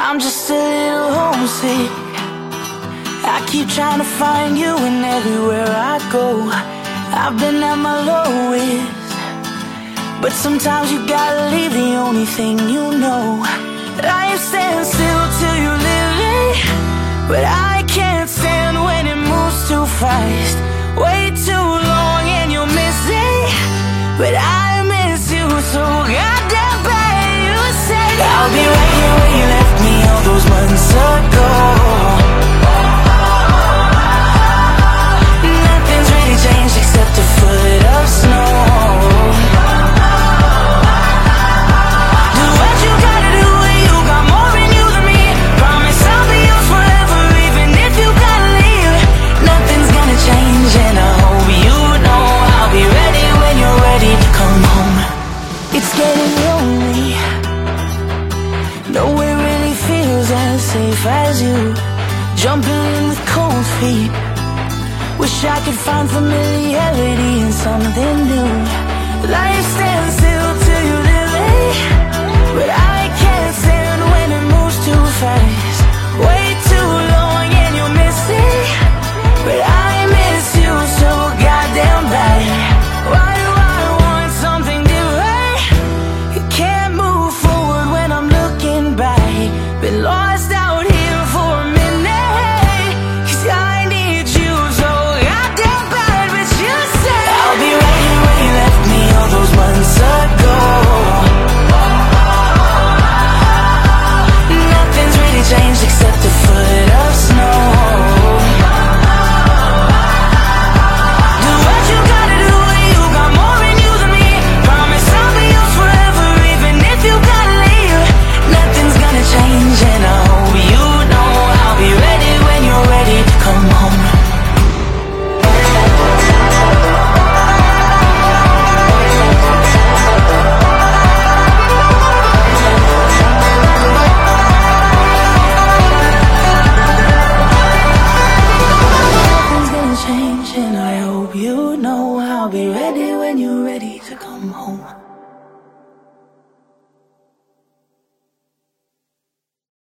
I'm just a little homesick. I keep trying to find you, and everywhere I go, I've been at my lowest. But sometimes you gotta leave the only thing you know. Life stands still till you live it, but I can't stand when it moves too fast. Way too long and you'll miss it, but I all those months ago. Nothing's really changed except a foot of snow. Do what you gotta do you got more in you than me. Promise I'll be yours forever, even if you gotta leave. Nothing's gonna change, and I hope you know I'll be ready when you're ready to come home. It's getting you. Jumping in with cold feet. Wish I could find familiarity in something new. Life stands still you know I'll be ready when you're ready to come home.